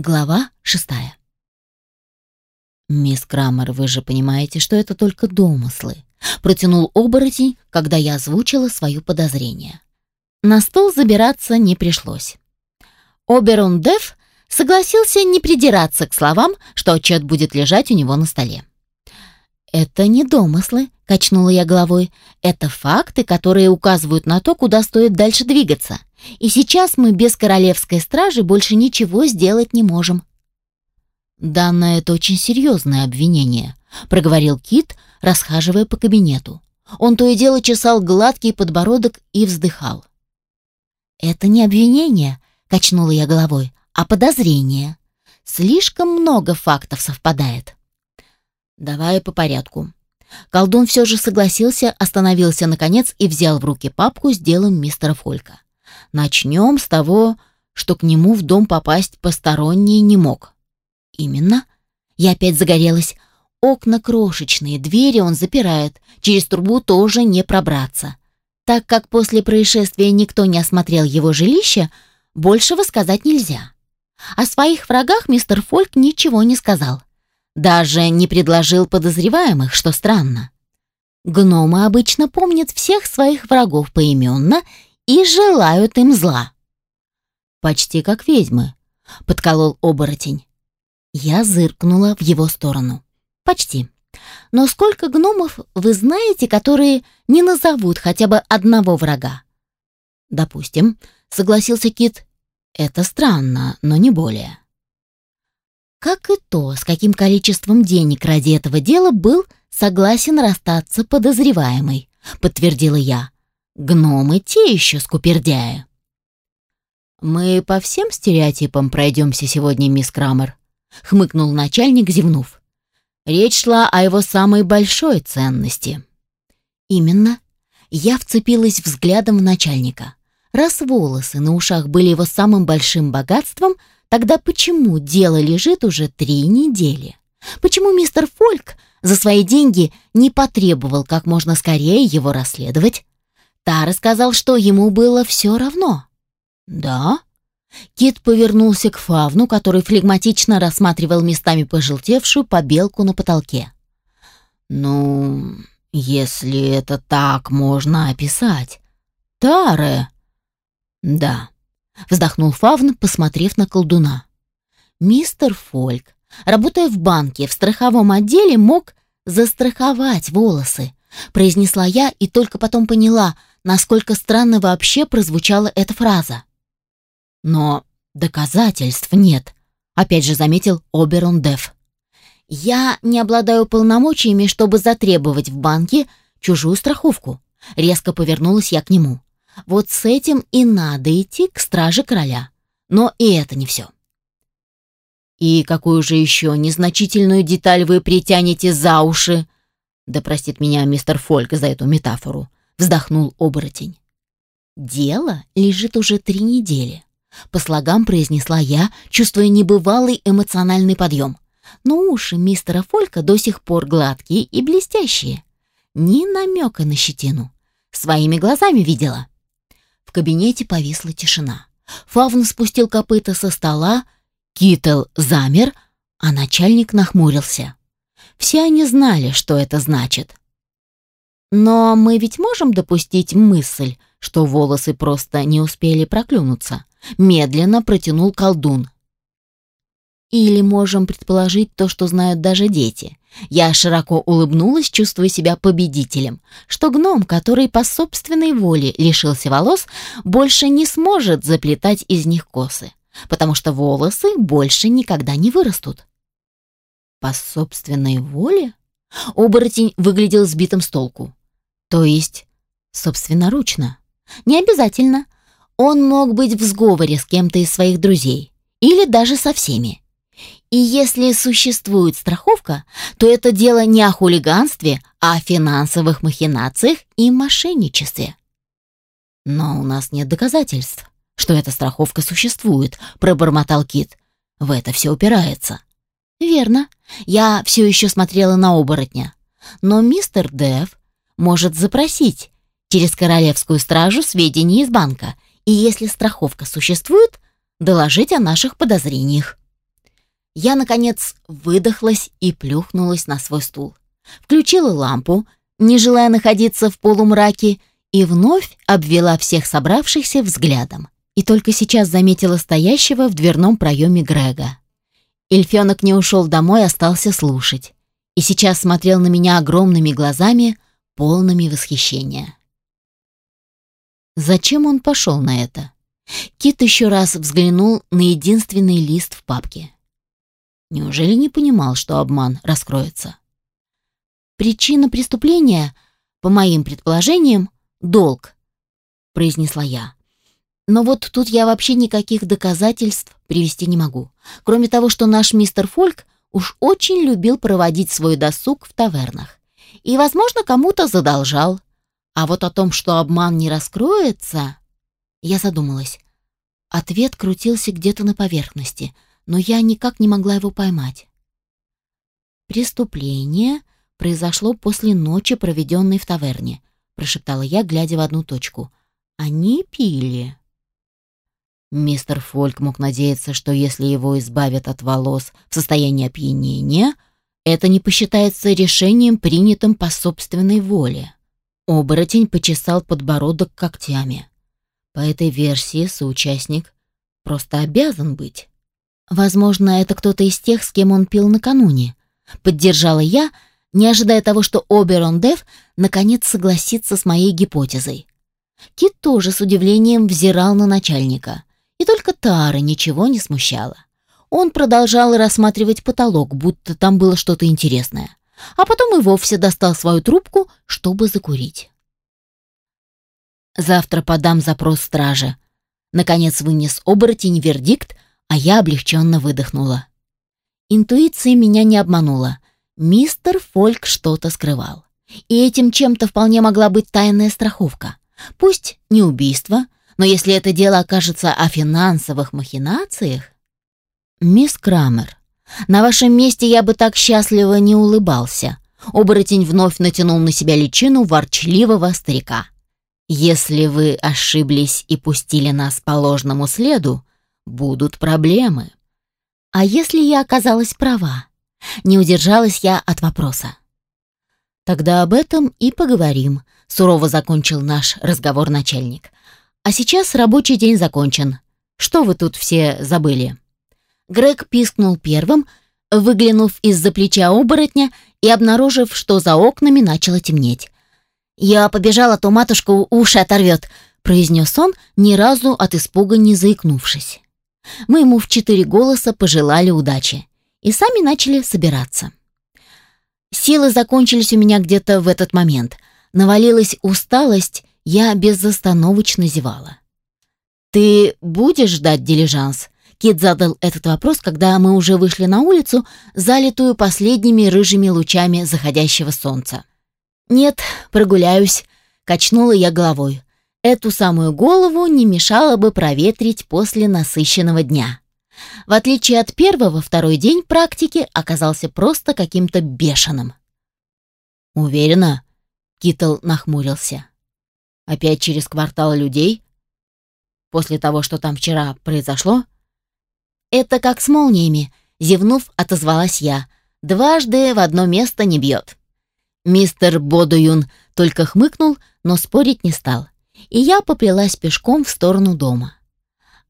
Глава шестая. «Мисс Крамер, вы же понимаете, что это только домыслы», протянул оборотень, когда я озвучила свое подозрение. На стол забираться не пришлось. Оберон Деф согласился не придираться к словам, что отчет будет лежать у него на столе. «Это не домыслы», — качнула я головой. «Это факты, которые указывают на то, куда стоит дальше двигаться. И сейчас мы без королевской стражи больше ничего сделать не можем». «Данное это очень серьезное обвинение», — проговорил Кит, расхаживая по кабинету. Он то и дело чесал гладкий подбородок и вздыхал. «Это не обвинение», — качнула я головой, — «а подозрение. Слишком много фактов совпадает». «Давай по порядку». Колдун все же согласился, остановился наконец и взял в руки папку с делом мистера Фолька. Начнем с того, что к нему в дом попасть посторонний не мог. Именно. Я опять загорелась. Окна крошечные, двери он запирает, через трубу тоже не пробраться. Так как после происшествия никто не осмотрел его жилище, большего сказать нельзя. О своих врагах мистер Фольк ничего не сказал. Даже не предложил подозреваемых, что странно. Гномы обычно помнят всех своих врагов поименно и желают им зла. Почти как ведьмы, подколол оборотень. Я зыркнула в его сторону. Почти. Но сколько гномов вы знаете, которые не назовут хотя бы одного врага? Допустим, согласился Кит. Это странно, но не более. Как и то, с каким количеством денег ради этого дела был согласен расстаться подозреваемый, подтвердила я. Гномы те еще скупердяи. «Мы по всем стереотипам пройдемся сегодня, мисс Крамер», — хмыкнул начальник, зевнув. Речь шла о его самой большой ценности. «Именно. Я вцепилась взглядом в начальника. Раз волосы на ушах были его самым большим богатством, тогда почему дело лежит уже три недели? Почему мистер Фольк за свои деньги не потребовал как можно скорее его расследовать? Тара сказал, что ему было все равно. «Да?» Кит повернулся к Фавну, который флегматично рассматривал местами пожелтевшую побелку на потолке. «Ну, если это так можно описать. Таре?» «Да», — вздохнул Фавн, посмотрев на колдуна. «Мистер Фольк, работая в банке в страховом отделе, мог застраховать волосы», — произнесла я и только потом поняла — насколько странно вообще прозвучала эта фраза. Но доказательств нет, опять же заметил Оберон Деф. Я не обладаю полномочиями, чтобы затребовать в банке чужую страховку. Резко повернулась я к нему. Вот с этим и надо идти к страже короля. Но и это не все. И какую же еще незначительную деталь вы притянете за уши? Да простит меня мистер Фольк за эту метафору вздохнул оборотень. Дело лежит уже три недели. По слогам произнесла я, чувствуя небывалый эмоциональный подъем. Но уши мистера Фолька до сих пор гладкие и блестящие. Ни намека на щетину. Своими глазами видела. Кабинете повисла тишина. Фавн спустил копыта со стола, Китл замер, а начальник нахмурился. Все они знали, что это значит. Но мы ведь можем допустить мысль, что волосы просто не успели проклюнуться. Медленно протянул колдун. Или можем предположить то, что знают даже дети. Я широко улыбнулась, чувствуя себя победителем, что гном, который по собственной воле лишился волос, больше не сможет заплетать из них косы, потому что волосы больше никогда не вырастут. По собственной воле? Оборотень выглядел сбитым с толку. То есть, собственноручно. Не обязательно. Он мог быть в сговоре с кем-то из своих друзей. Или даже со всеми. И если существует страховка, то это дело не о хулиганстве, а о финансовых махинациях и мошенничестве. Но у нас нет доказательств, что эта страховка существует, пробормотал Кит. В это все упирается. Верно. Я все еще смотрела на оборотня. Но мистер Дев может запросить через королевскую стражу сведения из банка и, если страховка существует, доложить о наших подозрениях. Я, наконец, выдохлась и плюхнулась на свой стул. Включила лампу, не желая находиться в полумраке, и вновь обвела всех собравшихся взглядом. И только сейчас заметила стоящего в дверном проеме Грега. Эльфенок не ушел домой, остался слушать. И сейчас смотрел на меня огромными глазами, полными восхищения. Зачем он пошел на это? Кит еще раз взглянул на единственный лист в папке. Неужели не понимал, что обман раскроется? Причина преступления, по моим предположениям, долг, произнесла я. Но вот тут я вообще никаких доказательств привести не могу. Кроме того, что наш мистер Фольк уж очень любил проводить свой досуг в тавернах. И, возможно, кому-то задолжал. А вот о том, что обман не раскроется, я задумалась. Ответ крутился где-то на поверхности, но я никак не могла его поймать. Преступление произошло после ночи, проведенной в таверне, прошептала я, глядя в одну точку. Они пили. Мистер Фольк мог надеяться, что если его избавят от волос в состоянии опьянения, это не посчитается решением, принятым по собственной воле. Оборотень почесал подбородок когтями. По этой версии соучастник просто обязан быть. Возможно, это кто-то из тех, с кем он пил накануне. Поддержала я, не ожидая того, что Оберон Дев наконец согласится с моей гипотезой. Кит тоже с удивлением взирал на начальника. И только Тара ничего не смущала. Он продолжал рассматривать потолок, будто там было что-то интересное. А потом и вовсе достал свою трубку, чтобы закурить. «Завтра подам запрос страже». Наконец вынес оборотень вердикт, а я облегченно выдохнула. Интуиция меня не обманула. Мистер Фольк что-то скрывал. И этим чем-то вполне могла быть тайная страховка. Пусть не убийство, но если это дело окажется о финансовых махинациях... Мисс Крамер, на вашем месте я бы так счастливо не улыбался. Оборотень вновь натянул на себя личину ворчливого старика. Если вы ошиблись и пустили нас по ложному следу, будут проблемы. А если я оказалась права? Не удержалась я от вопроса. Тогда об этом и поговорим, сурово закончил наш разговор начальник. А сейчас рабочий день закончен. Что вы тут все забыли? Грег пискнул первым, выглянув из-за плеча оборотня и обнаружив, что за окнами начало темнеть. «Я побежала, то матушка уши оторвет», — произнес он, ни разу от испуга не заикнувшись. Мы ему в четыре голоса пожелали удачи и сами начали собираться. Силы закончились у меня где-то в этот момент. Навалилась усталость, я безостановочно зевала. «Ты будешь ждать дилижанс?» Кит задал этот вопрос, когда мы уже вышли на улицу, залитую последними рыжими лучами заходящего солнца. «Нет, прогуляюсь», — качнула я головой. Эту самую голову не мешало бы проветрить после насыщенного дня. В отличие от первого, второй день практики оказался просто каким-то бешеным. «Уверена?» — Китл нахмурился. Опять через квартал людей? После того, что там вчера произошло? Это как с молниями, зевнув, отозвалась я. Дважды в одно место не бьет. Мистер Бодуюн только хмыкнул, но спорить не стал. И я поплелась пешком в сторону дома.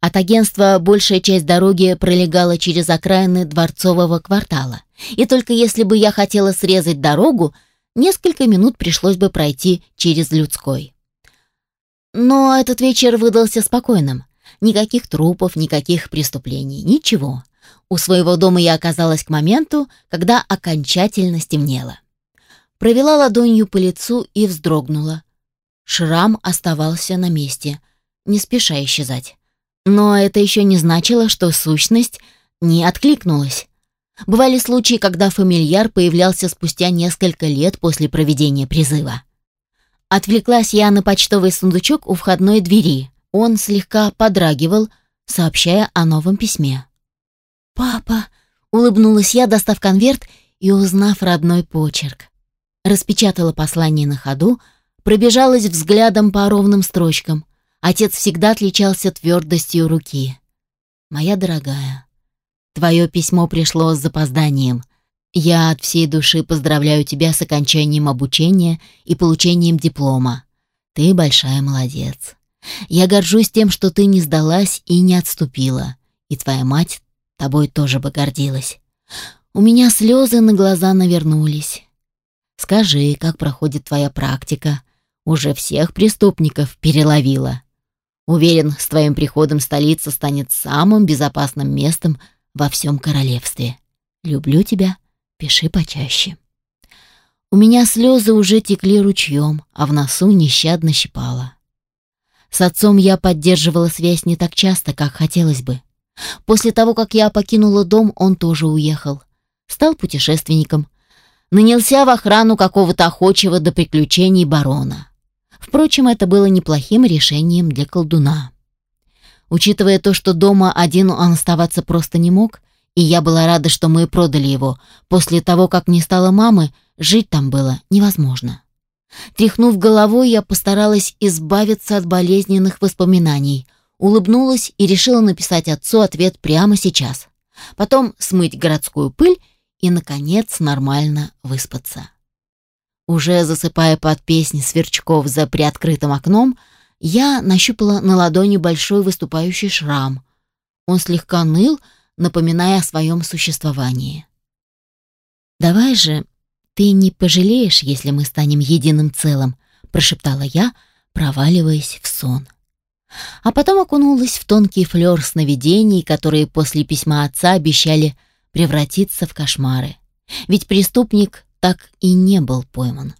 От агентства большая часть дороги пролегала через окраины дворцового квартала. И только если бы я хотела срезать дорогу, несколько минут пришлось бы пройти через людской. Но этот вечер выдался спокойным. Никаких трупов, никаких преступлений, ничего. У своего дома я оказалась к моменту, когда окончательно стемнело. Провела ладонью по лицу и вздрогнула. Шрам оставался на месте, не спеша исчезать. Но это еще не значило, что сущность не откликнулась. Бывали случаи, когда фамильяр появлялся спустя несколько лет после проведения призыва. Отвлеклась я на почтовый сундучок у входной двери. Он слегка подрагивал, сообщая о новом письме. «Папа!» — улыбнулась я, достав конверт и узнав родной почерк. Распечатала послание на ходу, пробежалась взглядом по ровным строчкам. Отец всегда отличался твердостью руки. «Моя дорогая, Твое письмо пришло с запозданием. Я от всей души поздравляю тебя с окончанием обучения и получением диплома. Ты большая молодец. Я горжусь тем, что ты не сдалась и не отступила. И твоя мать тобой тоже бы гордилась. У меня слезы на глаза навернулись. Скажи, как проходит твоя практика? Уже всех преступников переловила. Уверен, с твоим приходом столица станет самым безопасным местом во всем королевстве. Люблю тебя, пиши почаще. У меня слезы уже текли ручьем, а в носу нещадно щипало. С отцом я поддерживала связь не так часто, как хотелось бы. После того, как я покинула дом, он тоже уехал. Стал путешественником. Нанялся в охрану какого-то охочего до приключений барона. Впрочем, это было неплохим решением для колдуна. Учитывая то, что дома один он оставаться просто не мог, и я была рада, что мы продали его, после того, как не стало мамы, жить там было невозможно. Тряхнув головой, я постаралась избавиться от болезненных воспоминаний, улыбнулась и решила написать отцу ответ прямо сейчас. Потом смыть городскую пыль и, наконец, нормально выспаться. Уже засыпая под песни сверчков за приоткрытым окном, я нащупала на ладони большой выступающий шрам. Он слегка ныл, напоминая о своем существовании. «Давай же, ты не пожалеешь, если мы станем единым целым», прошептала я, проваливаясь в сон. А потом окунулась в тонкий флёр сновидений, которые после письма отца обещали превратиться в кошмары. Ведь преступник так и не был пойман.